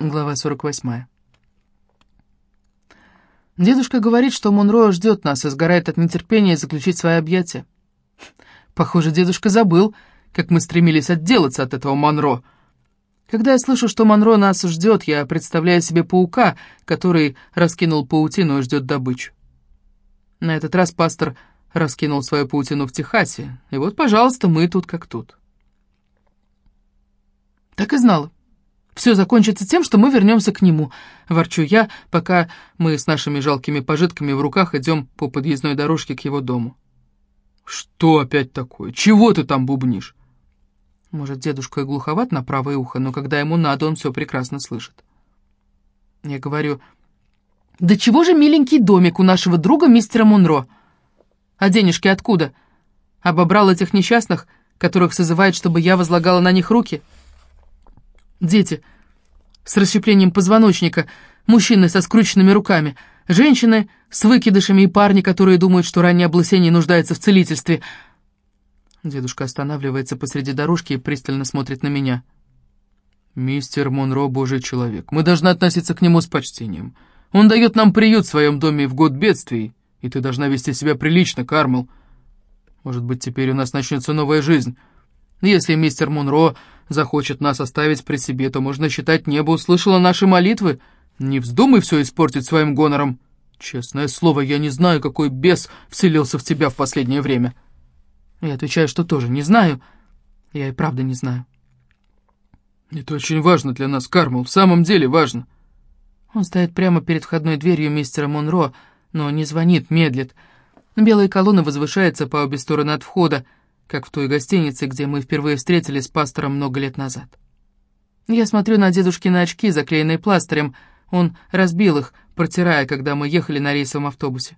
Глава 48. Дедушка говорит, что Монро ждет нас и сгорает от нетерпения заключить свои объятия. Похоже, дедушка забыл, как мы стремились отделаться от этого Монро. Когда я слышу, что Монро нас ждет, я представляю себе паука, который раскинул паутину и ждет добычу. На этот раз пастор раскинул свою паутину в Техасе, и вот, пожалуйста, мы тут как тут. Так и знала. Все закончится тем, что мы вернемся к нему, ворчу я, пока мы с нашими жалкими пожитками в руках идем по подъездной дорожке к его дому. «Что опять такое? Чего ты там бубнишь?» Может, дедушка и глуховат на правое ухо, но когда ему надо, он все прекрасно слышит. Я говорю, «Да чего же миленький домик у нашего друга мистера Мунро? А денежки откуда? Обобрал этих несчастных, которых созывает, чтобы я возлагала на них руки?» Дети с расщеплением позвоночника, мужчины со скрученными руками, женщины с выкидышами и парни, которые думают, что раннее облысение нуждается в целительстве. Дедушка останавливается посреди дорожки и пристально смотрит на меня. «Мистер Монро — божий человек. Мы должны относиться к нему с почтением. Он дает нам приют в своем доме в год бедствий, и ты должна вести себя прилично, Кармел. Может быть, теперь у нас начнется новая жизнь». Если мистер Монро захочет нас оставить при себе, то можно считать, небо услышало наши молитвы. Не вздумай все испортить своим гонором. Честное слово, я не знаю, какой бес вселился в тебя в последнее время. Я отвечаю, что тоже не знаю. Я и правда не знаю. Это очень важно для нас, Кармел, в самом деле важно. Он стоит прямо перед входной дверью мистера Монро, но не звонит, медлит. Белые колонны возвышаются по обе стороны от входа, как в той гостинице, где мы впервые встретились с пастором много лет назад. Я смотрю на дедушкины очки, заклеенные пластырем. Он разбил их, протирая, когда мы ехали на рейсовом автобусе.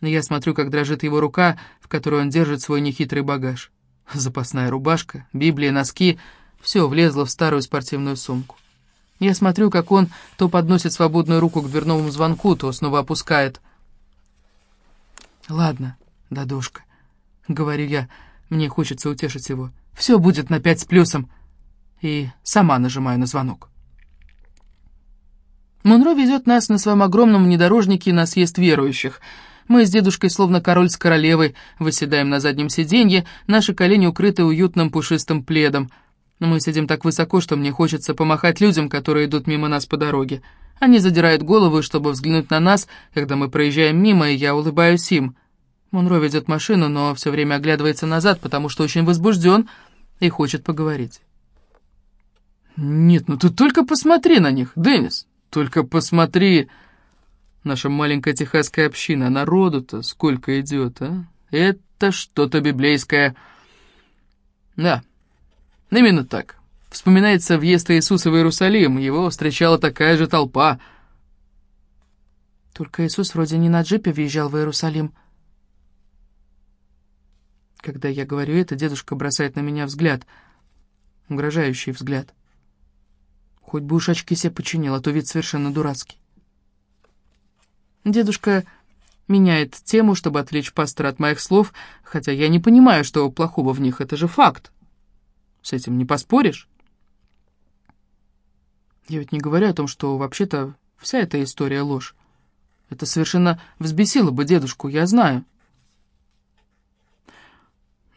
Я смотрю, как дрожит его рука, в которой он держит свой нехитрый багаж. Запасная рубашка, Библия, носки — все влезло в старую спортивную сумку. Я смотрю, как он то подносит свободную руку к дверному звонку, то снова опускает. «Ладно, дедушка», — говорю я, — мне хочется утешить его. «Все будет на пять с плюсом». И сама нажимаю на звонок. Монро везет нас на своем огромном внедорожнике на съезд верующих. Мы с дедушкой, словно король с королевой, выседаем на заднем сиденье, наши колени укрыты уютным пушистым пледом. Мы сидим так высоко, что мне хочется помахать людям, которые идут мимо нас по дороге. Они задирают головы, чтобы взглянуть на нас, когда мы проезжаем мимо, и я улыбаюсь им. Монро ведет машину, но все время оглядывается назад, потому что очень возбужден и хочет поговорить. «Нет, ну ты только посмотри на них, Деннис, только посмотри. Наша маленькая техасская община, народу-то сколько идет, а? Это что-то библейское». «Да, именно так. Вспоминается въезд Иисуса в Иерусалим, его встречала такая же толпа». «Только Иисус вроде не на джипе въезжал в Иерусалим», когда я говорю это, дедушка бросает на меня взгляд, угрожающий взгляд. Хоть бы уж очки себе починил, а то вид совершенно дурацкий. Дедушка меняет тему, чтобы отвлечь пастора от моих слов, хотя я не понимаю, что плохого в них, это же факт. С этим не поспоришь. Я ведь не говорю о том, что вообще-то вся эта история ложь. Это совершенно взбесило бы дедушку, я знаю.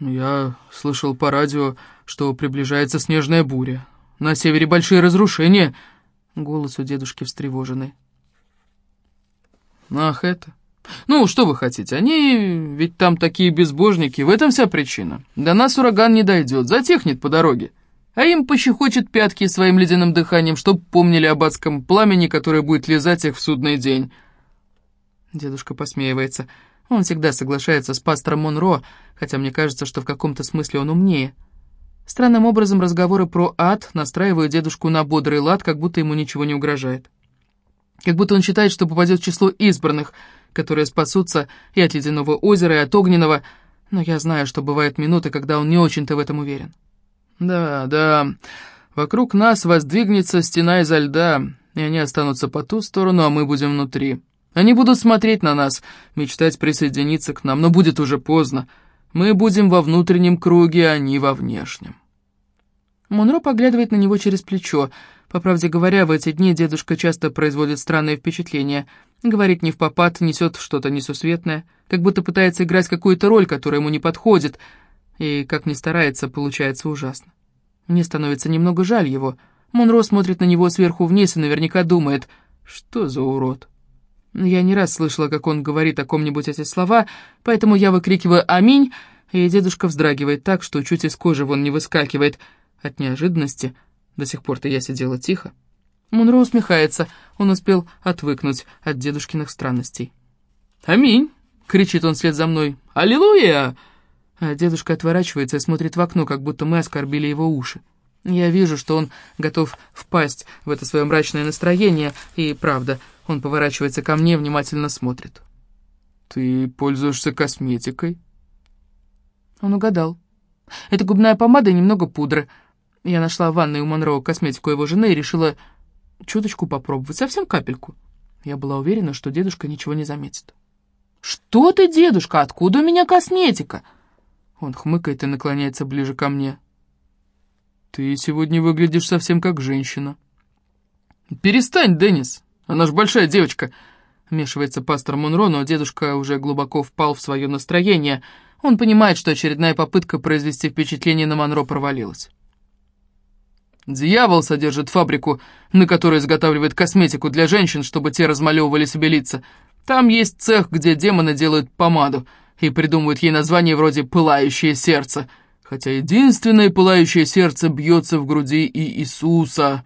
«Я слышал по радио, что приближается снежная буря. На севере большие разрушения». Голос у дедушки встревоженный. «Ах, это...» «Ну, что вы хотите, они ведь там такие безбожники, в этом вся причина. До нас ураган не дойдет, затихнет по дороге. А им пощекочет пятки своим ледяным дыханием, чтоб помнили об адском пламени, которое будет лизать их в судный день». Дедушка посмеивается. Он всегда соглашается с пастором Монро, хотя мне кажется, что в каком-то смысле он умнее. Странным образом разговоры про ад настраивают дедушку на бодрый лад, как будто ему ничего не угрожает. Как будто он считает, что попадет в число избранных, которые спасутся и от ледяного озера, и от огненного, но я знаю, что бывают минуты, когда он не очень-то в этом уверен. Да, да, вокруг нас воздвигнется стена изо льда, и они останутся по ту сторону, а мы будем внутри. Они будут смотреть на нас, мечтать присоединиться к нам, но будет уже поздно. Мы будем во внутреннем круге, а они во внешнем. Монро поглядывает на него через плечо. По правде говоря, в эти дни дедушка часто производит странные впечатления. Говорит не в попад, несет что-то несусветное, как будто пытается играть какую-то роль, которая ему не подходит, и, как ни старается, получается ужасно. Мне становится немного жаль его. Монро смотрит на него сверху вниз и наверняка думает, что за урод. Я не раз слышала, как он говорит о ком-нибудь эти слова, поэтому я выкрикиваю «Аминь», и дедушка вздрагивает так, что чуть из кожи вон не выскакивает. От неожиданности до сих пор-то я сидела тихо. Мунро усмехается, он успел отвыкнуть от дедушкиных странностей. «Аминь!» — кричит он вслед за мной. «Аллилуйя!» А дедушка отворачивается и смотрит в окно, как будто мы оскорбили его уши. Я вижу, что он готов впасть в это свое мрачное настроение, и правда, он поворачивается ко мне, внимательно смотрит. «Ты пользуешься косметикой?» Он угадал. Это губная помада и немного пудры. Я нашла в ванной у Монро косметику его жены и решила чуточку попробовать, совсем капельку. Я была уверена, что дедушка ничего не заметит. «Что ты, дедушка, откуда у меня косметика?» Он хмыкает и наклоняется ближе ко мне. «Ты сегодня выглядишь совсем как женщина». «Перестань, Деннис, она ж большая девочка», — вмешивается пастор Монро, но дедушка уже глубоко впал в свое настроение — он понимает, что очередная попытка произвести впечатление на Монро провалилась. «Дьявол содержит фабрику, на которой изготавливает косметику для женщин, чтобы те размалевывали себе лица. Там есть цех, где демоны делают помаду и придумывают ей название вроде «пылающее сердце», хотя единственное пылающее сердце бьется в груди и Иисуса».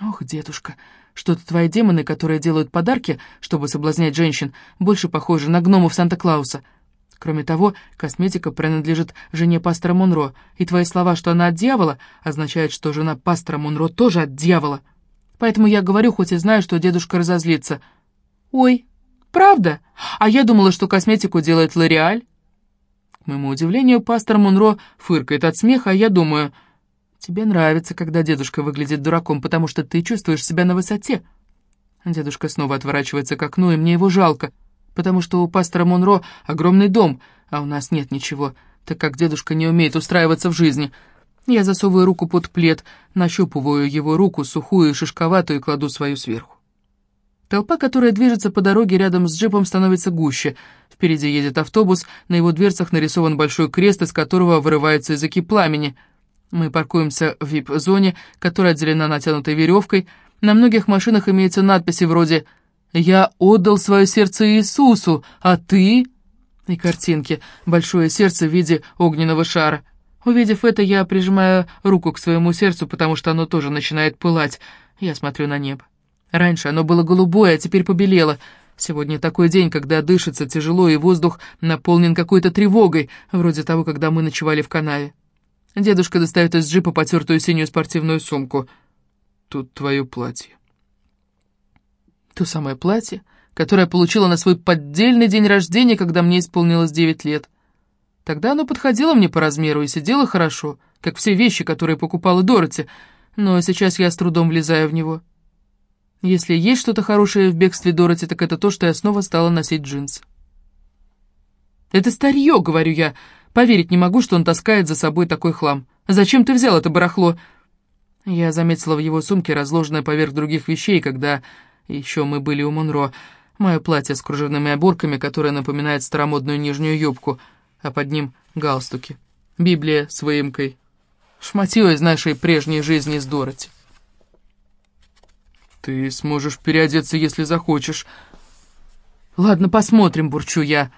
«Ох, дедушка, что-то твои демоны, которые делают подарки, чтобы соблазнять женщин, больше похожи на гномов Санта-Клауса». Кроме того, косметика принадлежит жене пастора Монро, и твои слова, что она от дьявола, означают, что жена пастора Монро тоже от дьявола. Поэтому я говорю, хоть и знаю, что дедушка разозлится. Ой, правда? А я думала, что косметику делает Лореаль. К моему удивлению, пастор Монро фыркает от смеха, а я думаю, тебе нравится, когда дедушка выглядит дураком, потому что ты чувствуешь себя на высоте. Дедушка снова отворачивается к окну, и мне его жалко — потому что у пастора Монро огромный дом, а у нас нет ничего, так как дедушка не умеет устраиваться в жизни. Я засовываю руку под плед, нащупываю его руку, сухую и шишковатую, и кладу свою сверху. Толпа, которая движется по дороге рядом с джипом, становится гуще. Впереди едет автобус, на его дверцах нарисован большой крест, из которого вырываются языки пламени. Мы паркуемся в вип-зоне, которая отделена натянутой веревкой. На многих машинах имеются надписи вроде. Я отдал свое сердце Иисусу, а ты...» И картинки «Большое сердце» в виде огненного шара. Увидев это, я прижимаю руку к своему сердцу, потому что оно тоже начинает пылать. Я смотрю на небо. Раньше оно было голубое, а теперь побелело. Сегодня такой день, когда дышится тяжело, и воздух наполнен какой-то тревогой, вроде того, когда мы ночевали в канаве. Дедушка достает из джипа потертую синюю спортивную сумку. «Тут твое платье». То самое платье, которое получила на свой поддельный день рождения, когда мне исполнилось девять лет. Тогда оно подходило мне по размеру и сидело хорошо, как все вещи, которые покупала Дороти, но сейчас я с трудом влезаю в него. Если есть что-то хорошее в бегстве Дороти, так это то, что я снова стала носить джинсы. «Это старье», — говорю я. Поверить не могу, что он таскает за собой такой хлам. Зачем ты взял это барахло?» Я заметила в его сумке, разложенное поверх других вещей, когда еще мы были у Монро. Мое платье с кружевными оборками, которое напоминает старомодную нижнюю юбку, а под ним галстуки. Библия с выемкой. Шматье из нашей прежней жизни с Дороти. «Ты сможешь переодеться, если захочешь». «Ладно, посмотрим», — бурчу я.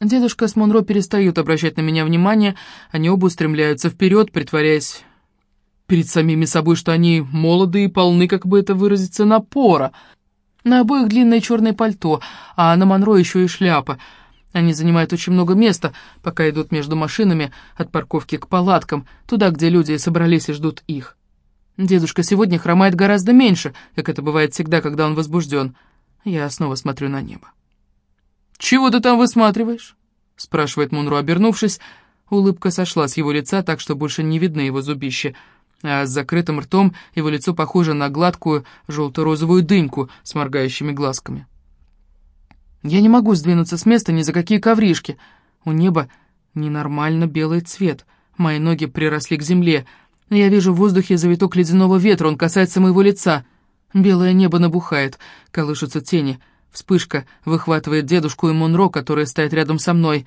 Дедушка с Монро перестают обращать на меня внимание, они оба устремляются вперед, притворяясь перед самими собой, что они молоды и полны, как бы это выразиться, напора. На обоих длинное черное пальто, а на Монро еще и шляпа. Они занимают очень много места, пока идут между машинами от парковки к палаткам, туда, где люди собрались и ждут их. Дедушка сегодня хромает гораздо меньше, как это бывает всегда, когда он возбужден. Я снова смотрю на небо. «Чего ты там высматриваешь?» — спрашивает Монро, обернувшись. Улыбка сошла с его лица, так что больше не видны его зубища а с закрытым ртом его лицо похоже на гладкую желто-розовую дымку с моргающими глазками. Я не могу сдвинуться с места ни за какие ковришки. У неба ненормально белый цвет. Мои ноги приросли к земле. Я вижу в воздухе завиток ледяного ветра, он касается моего лица. Белое небо набухает, колышутся тени. Вспышка выхватывает дедушку и Монро, которая стоит рядом со мной.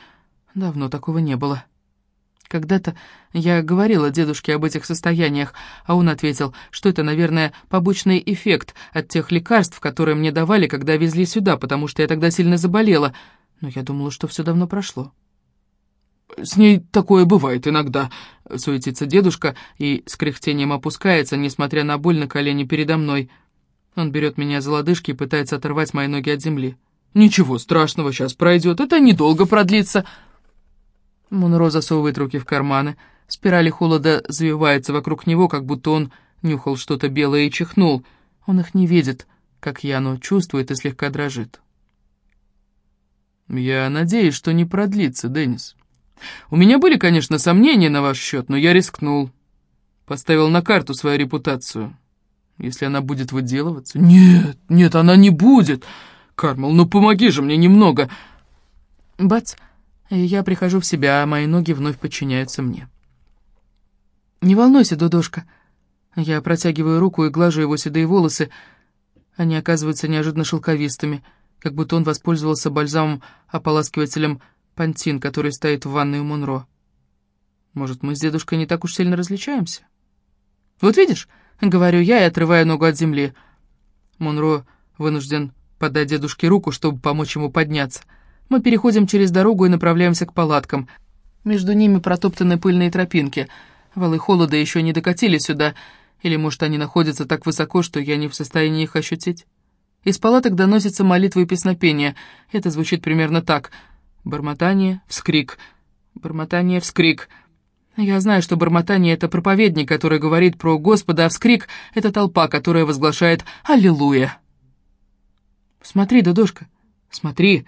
Давно такого не было. Когда-то я говорила дедушке об этих состояниях, а он ответил, что это, наверное, побочный эффект от тех лекарств, которые мне давали, когда везли сюда, потому что я тогда сильно заболела. Но я думала, что все давно прошло. «С ней такое бывает иногда», — суетится дедушка и с кряхтением опускается, несмотря на боль на колени передо мной. Он берет меня за лодыжки и пытается оторвать мои ноги от земли. «Ничего страшного, сейчас пройдет, это недолго продлится». Монро засовывает руки в карманы. Спирали холода завивается вокруг него, как будто он нюхал что-то белое и чихнул. Он их не видит, как я, но чувствует и слегка дрожит. «Я надеюсь, что не продлится, Деннис. У меня были, конечно, сомнения на ваш счет, но я рискнул. Поставил на карту свою репутацию. Если она будет выделываться...» «Нет, нет, она не будет! Кармал, ну помоги же мне немного!» Бац! Я прихожу в себя, а мои ноги вновь подчиняются мне. «Не волнуйся, Дудошка». Я протягиваю руку и глажу его седые волосы. Они оказываются неожиданно шелковистыми, как будто он воспользовался бальзамом-ополаскивателем пантин, который стоит в ванной у Монро. Может, мы с дедушкой не так уж сильно различаемся? «Вот видишь», — говорю я и отрываю ногу от земли. Монро вынужден подать дедушке руку, чтобы помочь ему подняться. Мы переходим через дорогу и направляемся к палаткам. Между ними протоптаны пыльные тропинки. Валы холода еще не докатили сюда, или, может, они находятся так высоко, что я не в состоянии их ощутить. Из палаток доносятся молитвы и песнопения. Это звучит примерно так. Бормотание, вскрик. Бормотание, вскрик. Я знаю, что бормотание — это проповедник, который говорит про Господа, а вскрик — это толпа, которая возглашает «Аллилуйя». «Смотри, Дудошка, смотри!»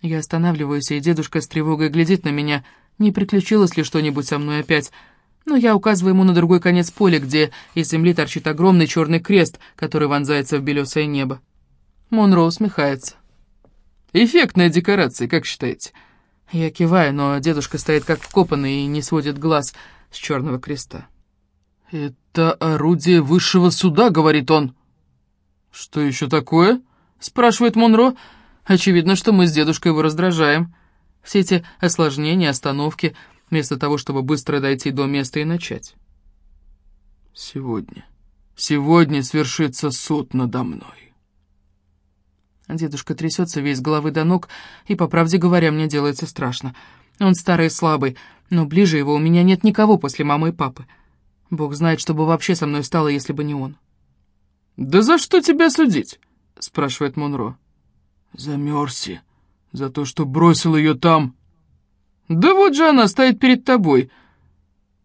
Я останавливаюсь, и дедушка с тревогой глядит на меня, не приключилось ли что-нибудь со мной опять. Но я указываю ему на другой конец поля, где из земли торчит огромный черный крест, который вонзается в белесое небо. Монро усмехается. «Эффектная декорация, как считаете?» Я киваю, но дедушка стоит как вкопанный и не сводит глаз с черного креста. «Это орудие высшего суда», — говорит он. «Что еще такое?» — спрашивает Монро. Очевидно, что мы с дедушкой его раздражаем. Все эти осложнения, остановки, вместо того, чтобы быстро дойти до места и начать. Сегодня, сегодня свершится суд надо мной. Дедушка трясется весь головы до ног, и, по правде говоря, мне делается страшно. Он старый и слабый, но ближе его у меня нет никого после мамы и папы. Бог знает, что бы вообще со мной стало, если бы не он. «Да за что тебя судить?» — спрашивает Монро. «За Мерси, за то, что бросил ее там». «Да вот же она стоит перед тобой».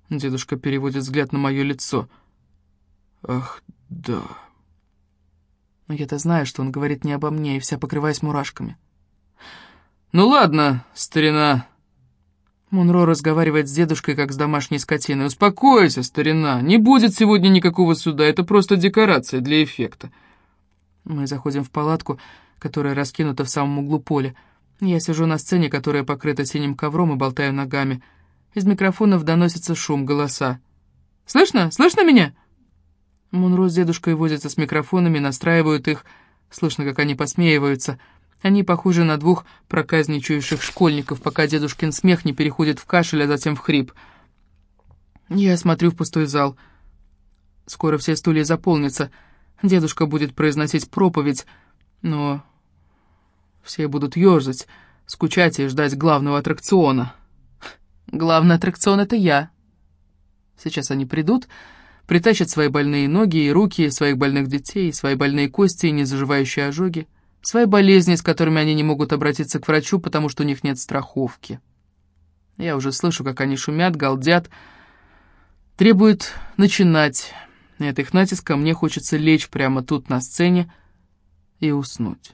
Дедушка переводит взгляд на мое лицо. «Ах, да». Но я-то знаю, что он говорит не обо мне, и вся покрываясь мурашками. «Ну ладно, старина». Мунро разговаривает с дедушкой, как с домашней скотиной. «Успокойся, старина, не будет сегодня никакого суда, это просто декорация для эффекта». Мы заходим в палатку, которая раскинута в самом углу поля. Я сижу на сцене, которая покрыта синим ковром, и болтаю ногами. Из микрофонов доносится шум, голоса. «Слышно? Слышно меня?» Мунро с дедушкой возятся с микрофонами, настраивают их. Слышно, как они посмеиваются. Они похожи на двух проказничающих школьников, пока дедушкин смех не переходит в кашель, а затем в хрип. Я смотрю в пустой зал. Скоро все стулья заполнятся. Дедушка будет произносить проповедь, но все будут ёрзать, скучать и ждать главного аттракциона. Главный аттракцион — это я. Сейчас они придут, притащат свои больные ноги и руки, своих больных детей, свои больные кости и незаживающие ожоги, свои болезни, с которыми они не могут обратиться к врачу, потому что у них нет страховки. Я уже слышу, как они шумят, галдят, требуют начинать. И от их натиска мне хочется лечь прямо тут на сцене, и уснуть.